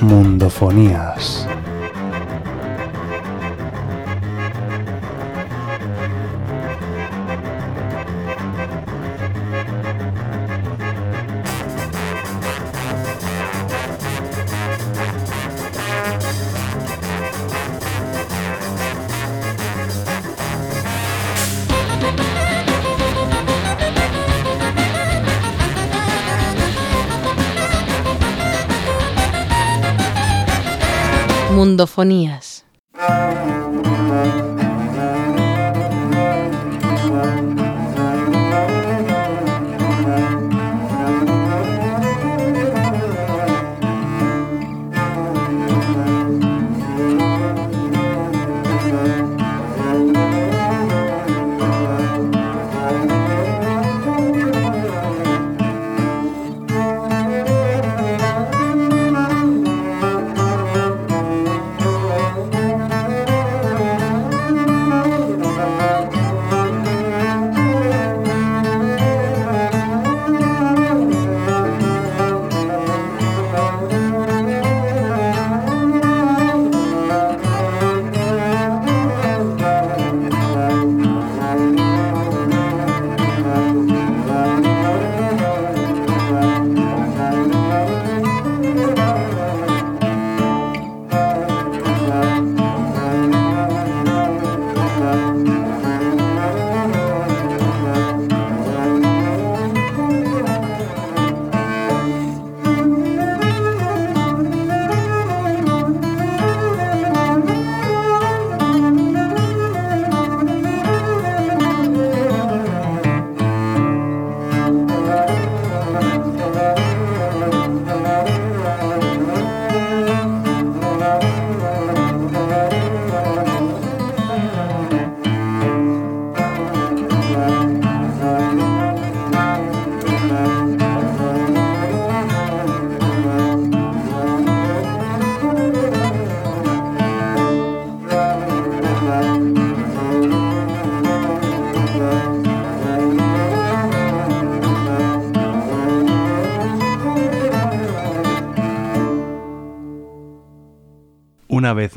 Mundofonías. Mundofonías.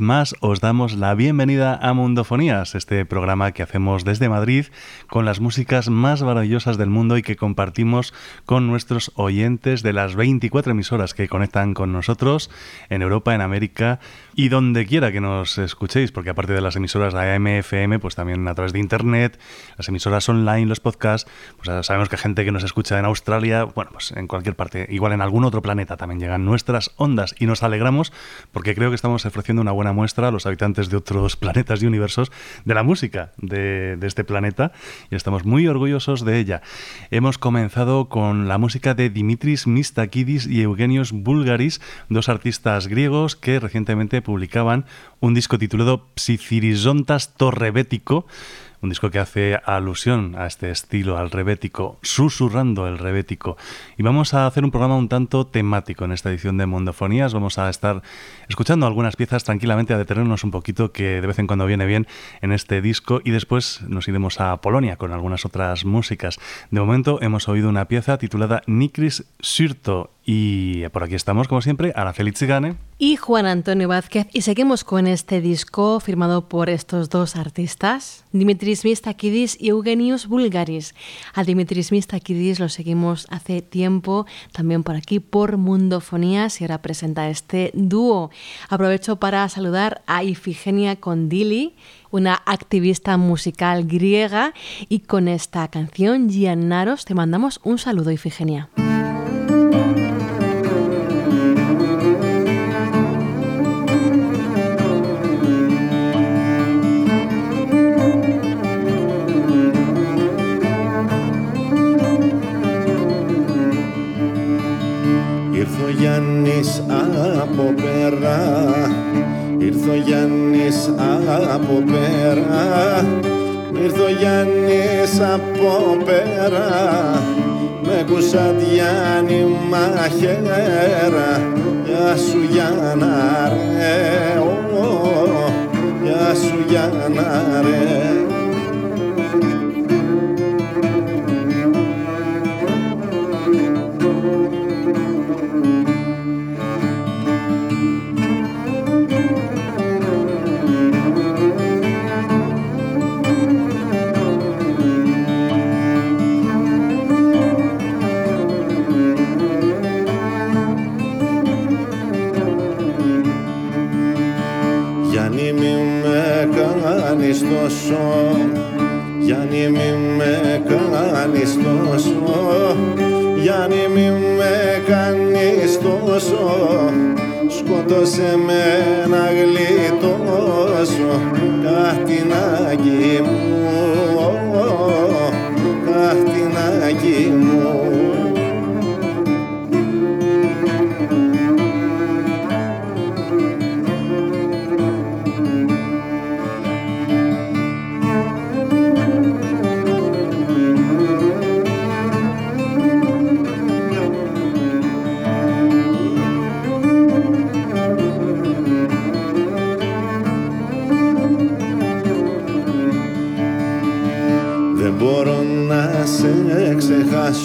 Más os damos la bienvenida a Mundofonías, este programa que hacemos desde Madrid con las músicas más maravillosas del mundo y que compartimos con nuestros oyentes de las 24 emisoras que conectan con nosotros en Europa, en América y donde quiera que nos escuchéis, porque aparte de las emisoras de AM, pues también a través de Internet, las emisoras online, los podcasts, pues sabemos que gente que nos escucha en Australia, bueno, pues en cualquier parte, igual en algún otro planeta también llegan nuestras ondas y nos alegramos porque creo que estamos ofreciendo una buena muestra a los habitantes de otros planetas y universos de la música de, este planeta y estamos muy orgullosos de ella. Hemos comenzado con la música de Dimitris Mistakidis y Eugenios Bulgaris, dos artistas griegos que recientemente publicaban un disco titulado Psizirizontas Torrebético un disco que hace alusión a este estilo, al rebético, susurrando el rebético. Y vamos a hacer un programa un tanto temático en esta edición de Mondofonías. Vamos a estar escuchando algunas piezas tranquilamente, a detenernos un poquito, que de vez en cuando viene bien en este disco. Y después nos iremos a Polonia con algunas otras músicas. De momento hemos oído una pieza titulada Nikris Syrto y por aquí estamos, como siempre, Araceli Tzigane. Y Juan Antonio Vázquez. Y seguimos con este disco firmado por estos dos artistas, Dimitris Mistakidis y Eugenius Bulgaris. A Dimitris Mistakidis lo seguimos hace tiempo, también por aquí por Mundofonías, y ahora presenta este dúo. Aprovecho para saludar a Ifigenia Condili, una activista musical griega, y con esta canción, Giannaros, te mandamos un saludo, Ifigenia. Γιάννης από πέρα. Ήρθε ο Γιάννης από πέρα. Ήρθε ο Γιάννης από πέρα. Με κουσαντιάνι μαχαίρα Γεια σου Γιάννα ρε. Γεια σου Γιάννα ρε τόσο Γιάννη μη με κάνεις τόσο Γιάννη μη με κάνεις τόσο Σκότωσε με να γλιτώσω κάτι να μου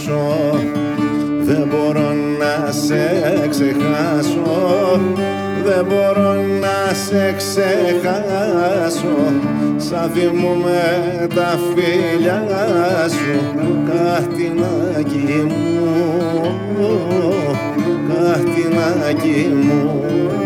ξεχάσω. Δεν μπορώ να σε ξεχάσω. Δεν μπορώ να σε ξεχάσω. Σαν θυμούμε τα φίλια σου. Κάτι να μου. Κάτι να μου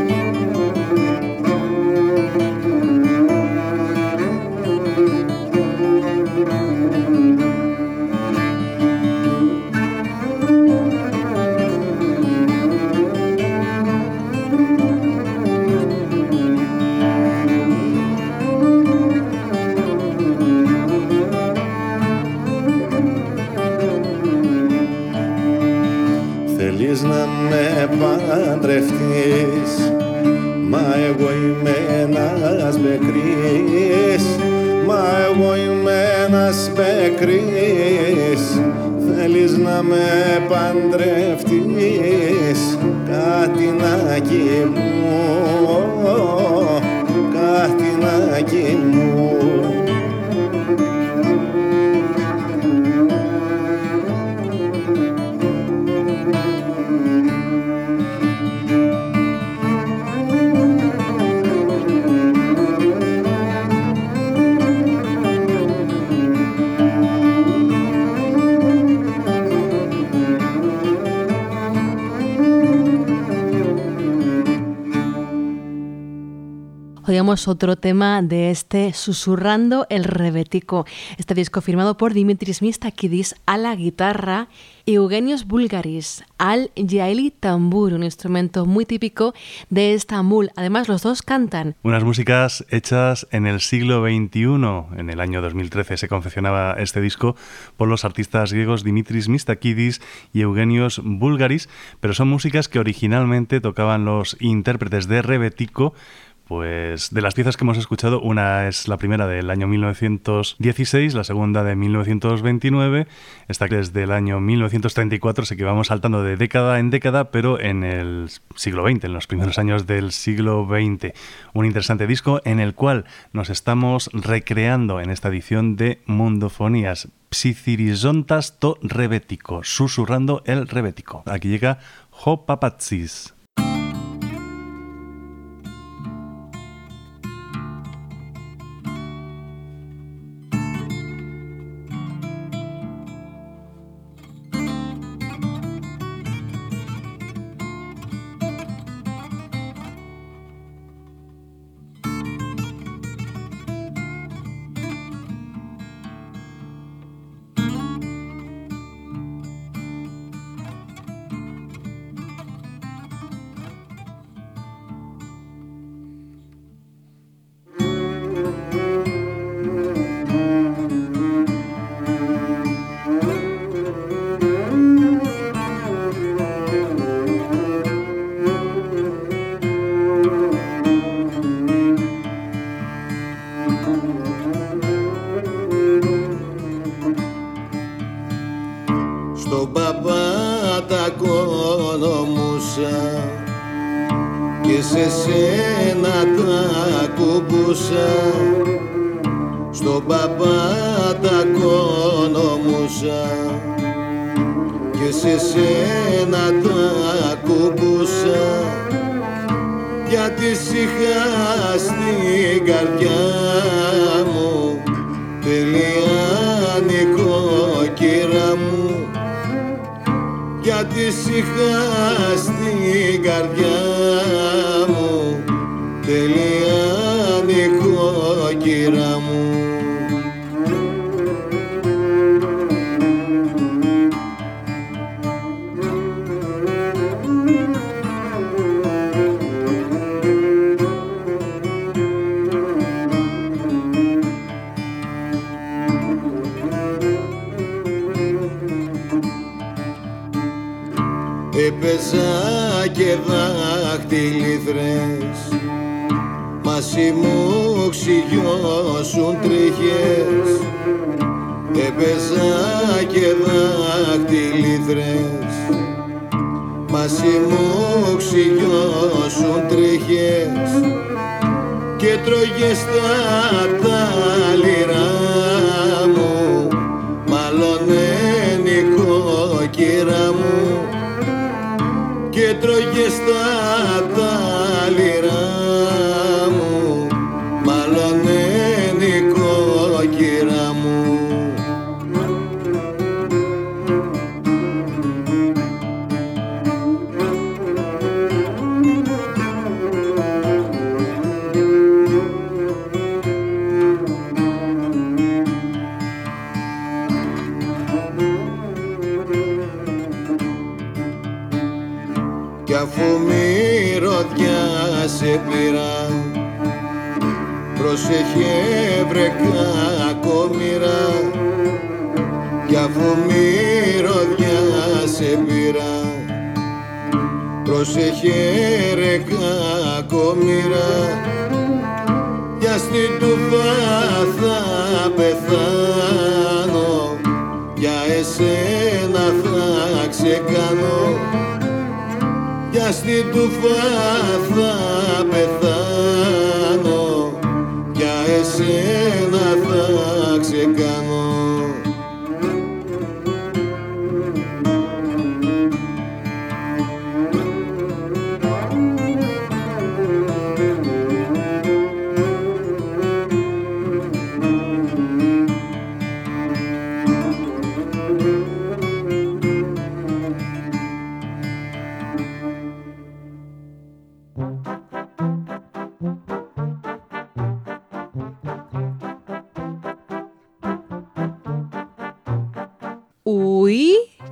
εγώ είμαι ένας μπεκρής. Μα εγώ είμαι ένας μπεκρής. Θέλεις να με παντρευτείς. Κάτι να μου. Κάτι να acogíamos otro tema de este Susurrando el Rebetico, este disco firmado por Dimitris Mistakidis a la guitarra y Eugenios Bulgaris al yaeli tambur, un instrumento muy típico de Estambul. Además, los dos cantan. Unas músicas hechas en el siglo XXI. En el año 2013 se confeccionaba este disco por los artistas griegos Dimitris Mistakidis y Eugenios Bulgaris, pero son músicas que originalmente tocaban los intérpretes de Rebetico pues de las piezas que hemos escuchado, una es la primera del año 1916, la segunda de 1929, esta que es del año 1934, así que vamos saltando de década en década, pero en el siglo XX, en los primeros años del siglo XX. Un interesante disco en el cual nos estamos recreando en esta edición de Mundofonías. Psicirizontas to rebético, susurrando el rebético. Aquí llega Ho Papatzis. próximo.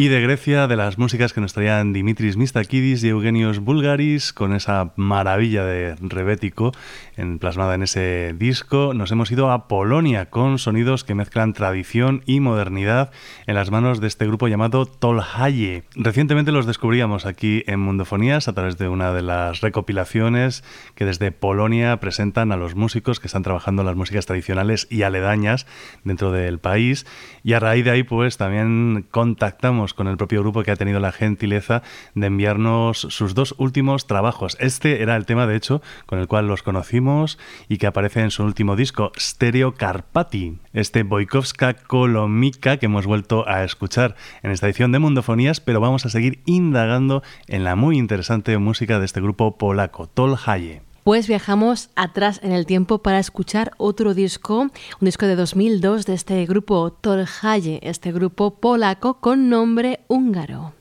Y de Grecia, de las músicas que nos traían Dimitris Mistakidis y Eugenios Bulgaris, con esa maravilla de rebético en, plasmada en ese disco, nos hemos ido a Polonia con sonidos que mezclan tradición y modernidad en las manos de este grupo llamado Tolhaye. Recientemente los descubríamos aquí en Mundofonías a través de una de las recopilaciones que desde Polonia presentan a los músicos que están trabajando las músicas tradicionales y aledañas dentro del país. Y a raíz de ahí, pues también contactamos con el propio grupo que ha tenido la gentileza de enviarnos sus dos últimos trabajos. Este era el tema, de hecho, con el cual los conocimos y que aparece en su último disco, Stereo Carpati. Este Boikowska Kolomika que hemos vuelto a escuchar en esta edición de Mundofonías, pero vamos a seguir indagando en la muy interesante música de este grupo polaco, Tol Haye. Pues viajamos atrás en el tiempo para escuchar otro disco, un disco de 2002 de este grupo Torhaye, este grupo polaco con nombre húngaro.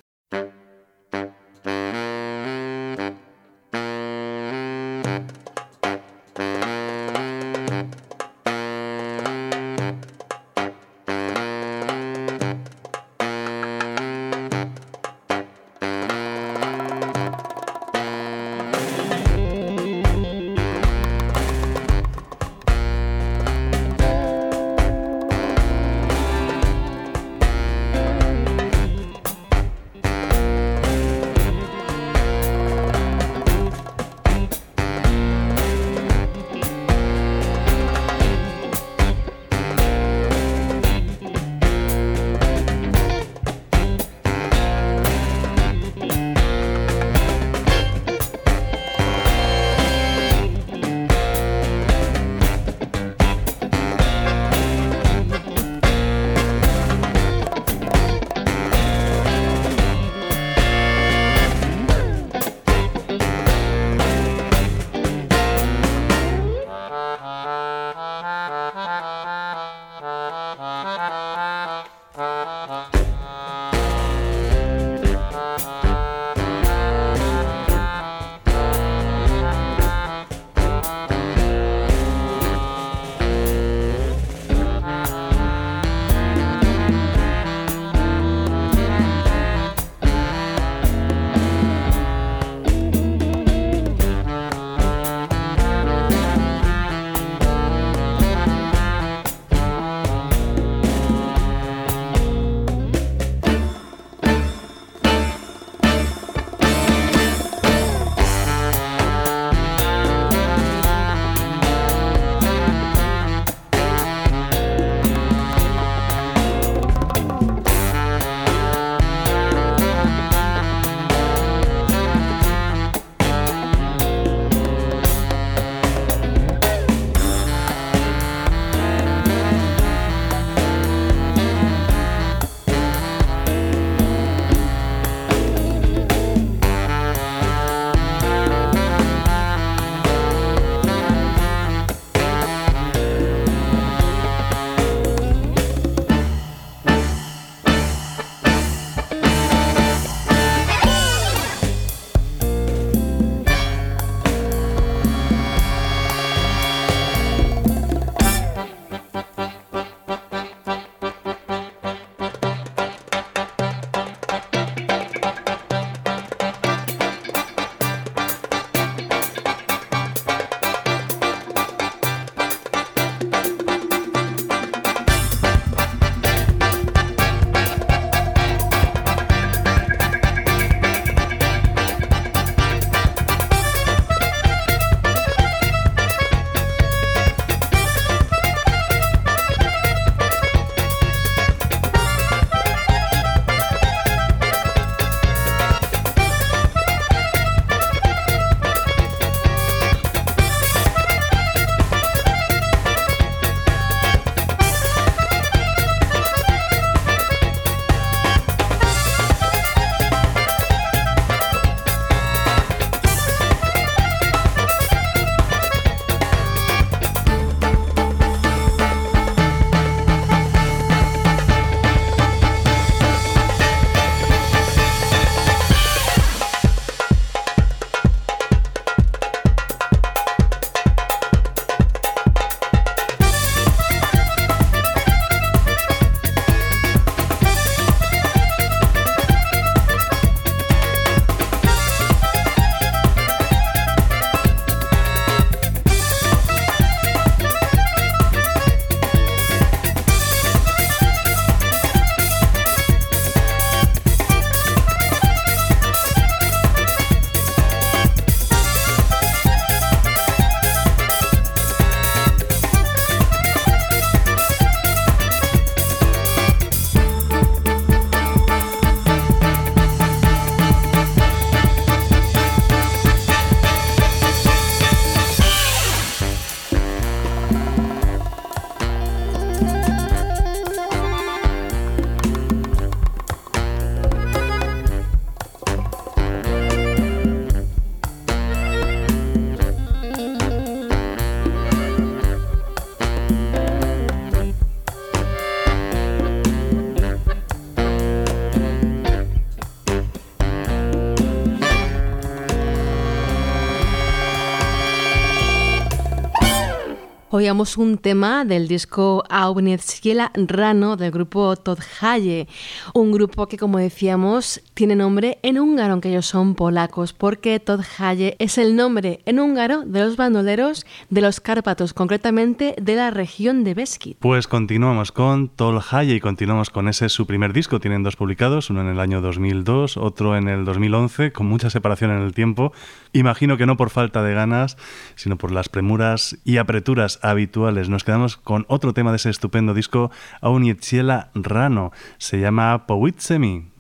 Oíamos un tema del disco Aunieciela Rano del grupo Todhaye, un grupo que como decíamos tiene nombre en húngaro, aunque ellos son polacos, porque Todhaye es el nombre en húngaro de los bandoleros de los Cárpatos, concretamente de la región de Beskid. Pues continuamos con Tolhaye y continuamos con ese su primer disco. Tienen dos publicados, uno en el año 2002, otro en el 2011, con mucha separación en el tiempo. Imagino que no por falta de ganas, sino por las premuras y apreturas habituales. Nos quedamos con otro tema de ese estupendo disco, Aunietziela Rano. Se llama Powitsemi.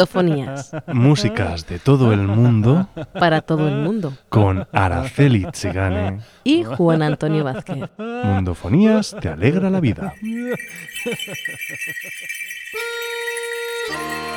Mundofonías, Músicas de todo el mundo para todo el mundo. con Araceli Chigane. Y Juan Antonio Vázquez. Mundofonías te alegra la vida.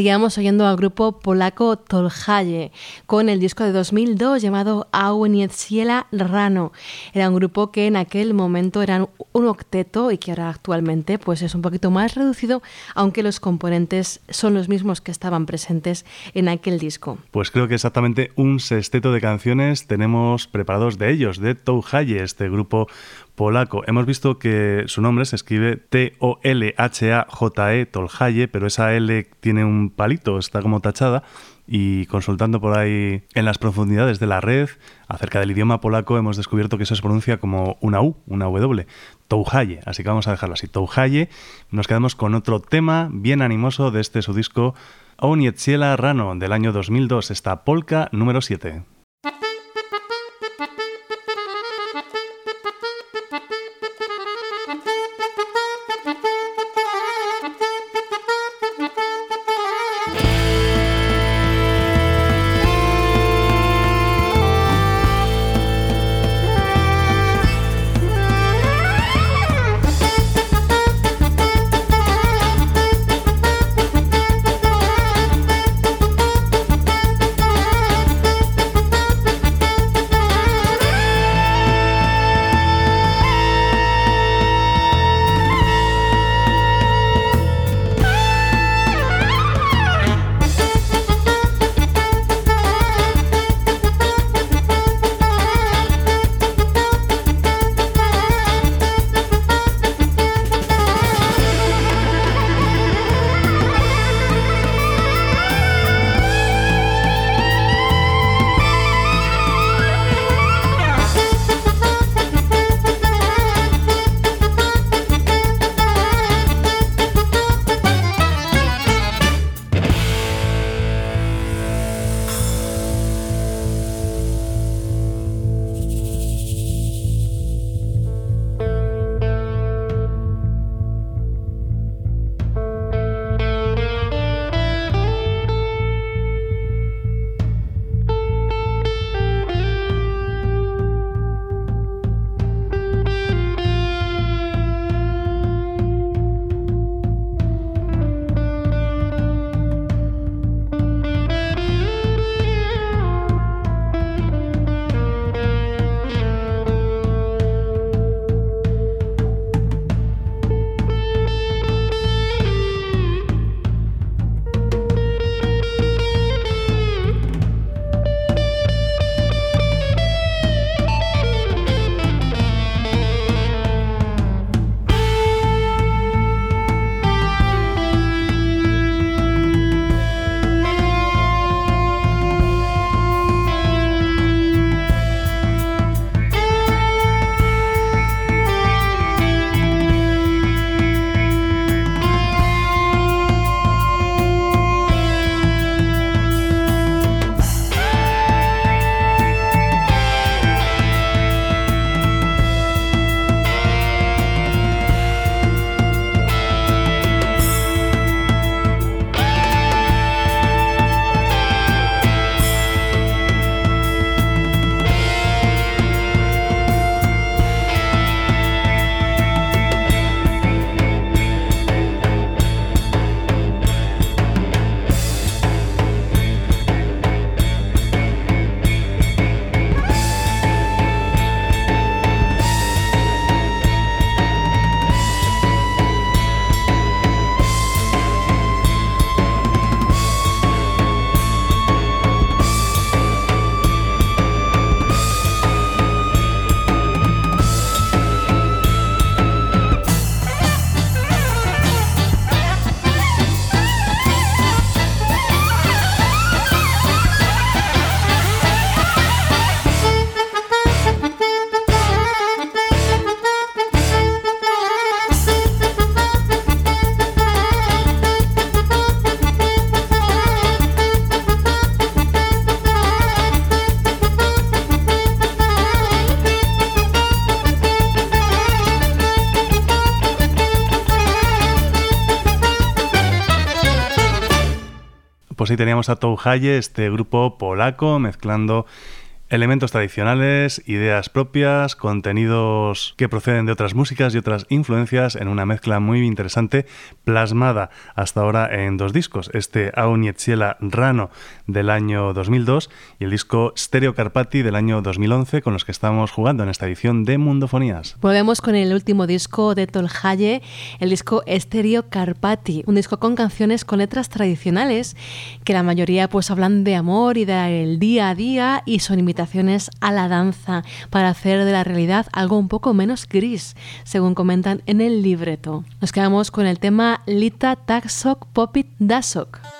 Seguíamos oyendo al grupo polaco Tolhaye con el disco de 2002 llamado Aunietziela Rano. Era un grupo que en aquel momento eran un octeto y que ahora actualmente pues es un poquito más reducido, aunque los componentes son los mismos que estaban presentes en aquel disco. Pues creo que exactamente un sexteto de canciones tenemos preparados de ellos, de Tolhaye, este grupo polaco. Hemos visto que su nombre se escribe T-O-L-H-A-J-E, Tolhaye, pero esa L tiene un palito, está como tachada. Y consultando por ahí en las profundidades de la red acerca del idioma polaco, hemos descubierto que eso se pronuncia como una U, una W, Touhaye. Así que vamos a dejarlo así, Touhaye. Nos quedamos con otro tema bien animoso de este su disco Onietziela Rano del año 2002, esta polka número 7. Ahí teníamos a Touhaye, este grupo polaco, mezclando Elementos tradicionales, ideas propias, contenidos que proceden de otras músicas y otras influencias en una mezcla muy interesante plasmada hasta ahora en dos discos, este Aunietziela Rano del año 2002 y el disco Stereo Carpati del año 2011 con los que estamos jugando en esta edición de Mundofonías. Volvemos con el último disco de Tolhaye, el disco Stereo Carpati, un disco con canciones con letras tradicionales que la mayoría pues hablan de amor y del día a día y son a la danza para hacer de la realidad algo un poco menos gris, según comentan en el libreto. Nos quedamos con el tema Lita Taksok Popit Dasok.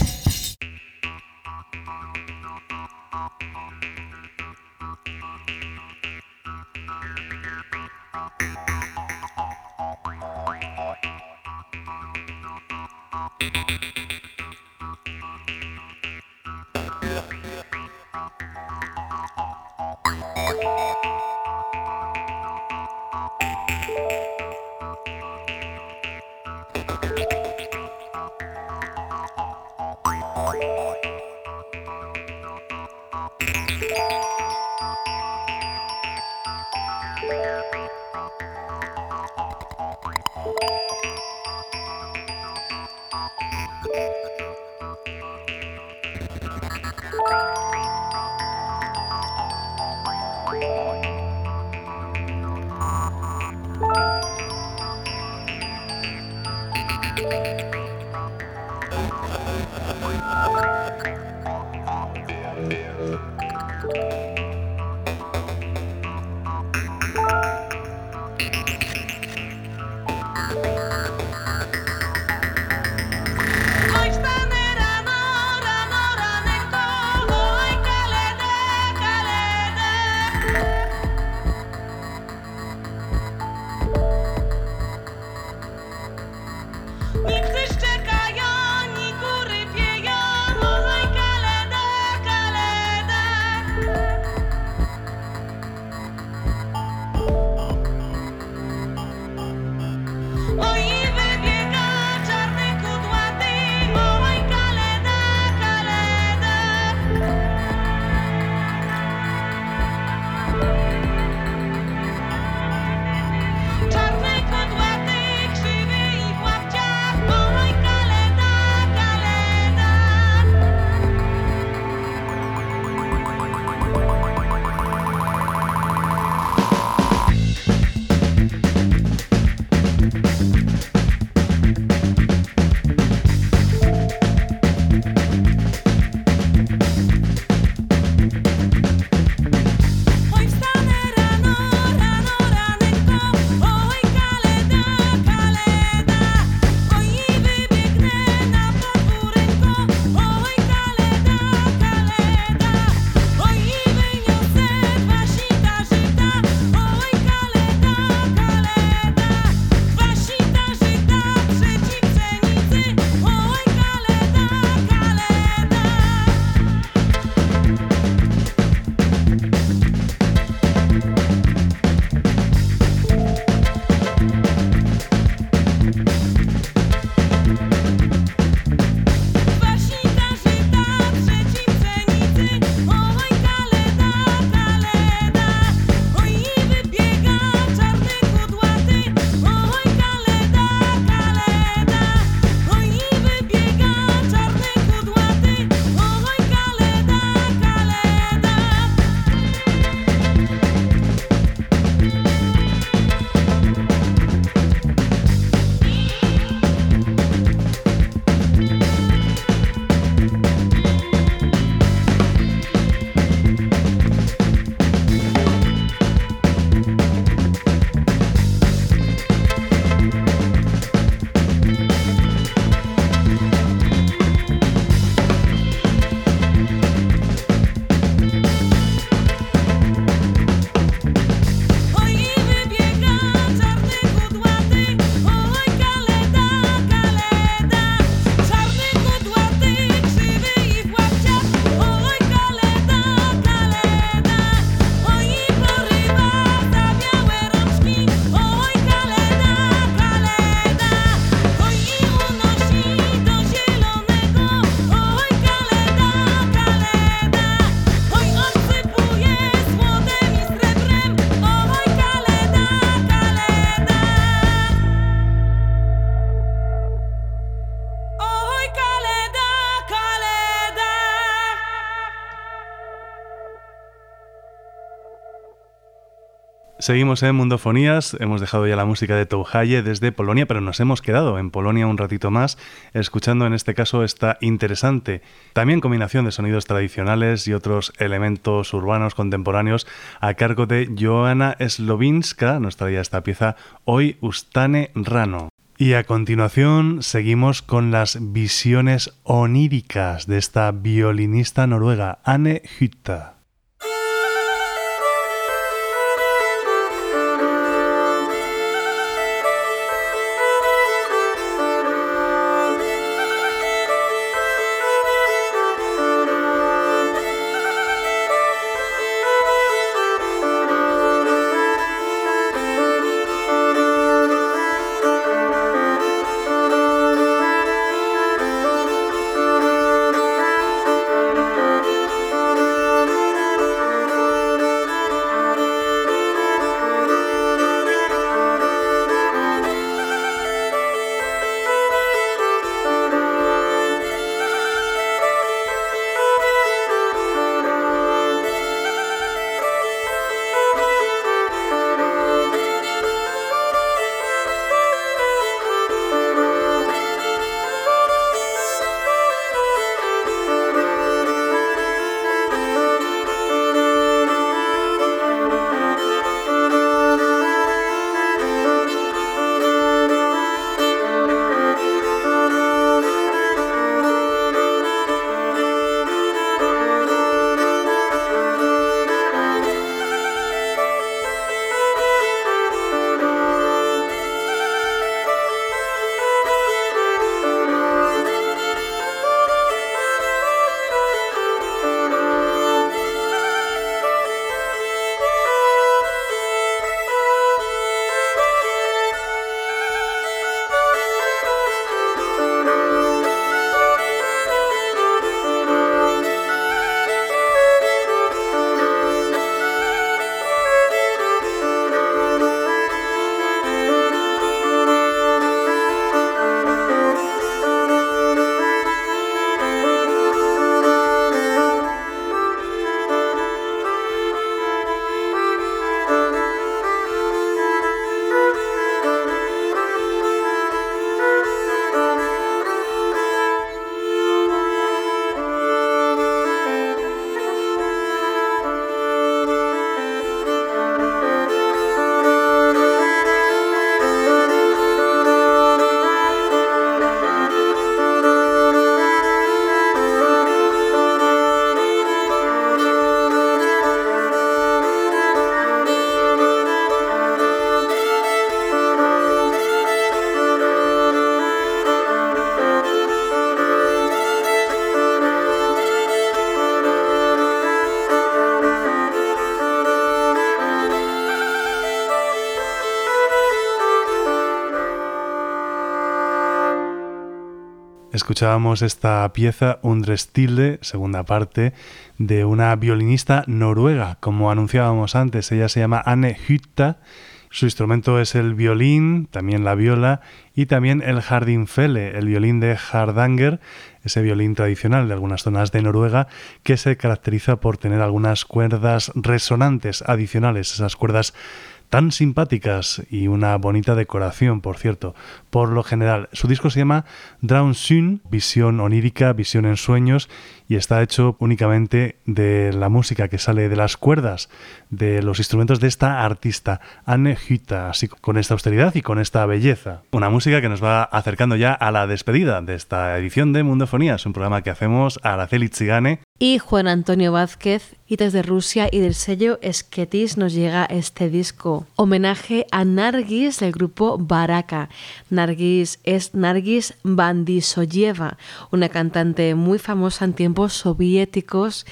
Seguimos en Mundofonías, hemos dejado ya la música de Touhaye desde Polonia, pero nos hemos quedado en Polonia un ratito más, escuchando en este caso esta interesante, también combinación de sonidos tradicionales y otros elementos urbanos contemporáneos a cargo de Joanna Slowinska, nos traía esta pieza Hoy Ustane Rano. Y a continuación seguimos con las visiones oníricas de esta violinista noruega, Anne Hytta. Escuchábamos esta pieza, Undrestilde, segunda parte, de una violinista noruega, como anunciábamos antes. Ella se llama Anne Hytta. Su instrumento es el violín, también la viola y también el Hardingfele, el violín de Hardanger, ese violín tradicional de algunas zonas de Noruega que se caracteriza por tener algunas cuerdas resonantes adicionales, esas cuerdas tan simpáticas y una bonita decoración, por cierto, por lo general. Su disco se llama Drown Soon, visión onírica, visión en sueños, y está hecho únicamente de la música que sale de las cuerdas de los instrumentos de esta artista, Anne Hytta, así con esta austeridad y con esta belleza. Una música que nos va acercando ya a la despedida de esta edición de Mundofonías, un programa que hacemos a Araceli Chigane y Juan Antonio Vázquez. Y desde Rusia y del sello Esquetis nos llega este disco. Homenaje a Nargis del grupo Baraka. Nargis es Nargis Bandisoyeva, una cantante muy famosa en tiempos soviéticos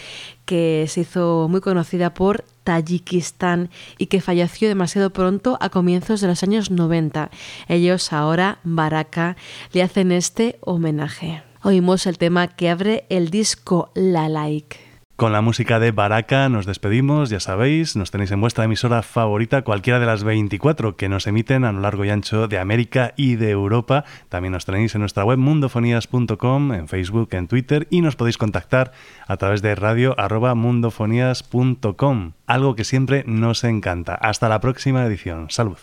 que se hizo muy conocida por Tayikistán y que falleció demasiado pronto a comienzos de los años 90. Ellos ahora, Baraka, le hacen este homenaje. Oímos el tema que abre el disco La Like. Con la música de Baraka nos despedimos, ya sabéis, nos tenéis en vuestra emisora favorita, cualquiera de las 24 que nos emiten a lo largo y ancho de América y de Europa. También nos tenéis en nuestra web mundofonías.com, en Facebook, en Twitter y nos podéis contactar a través de radio arroba mundofonías.com, algo que siempre nos encanta. Hasta la próxima edición. Salud.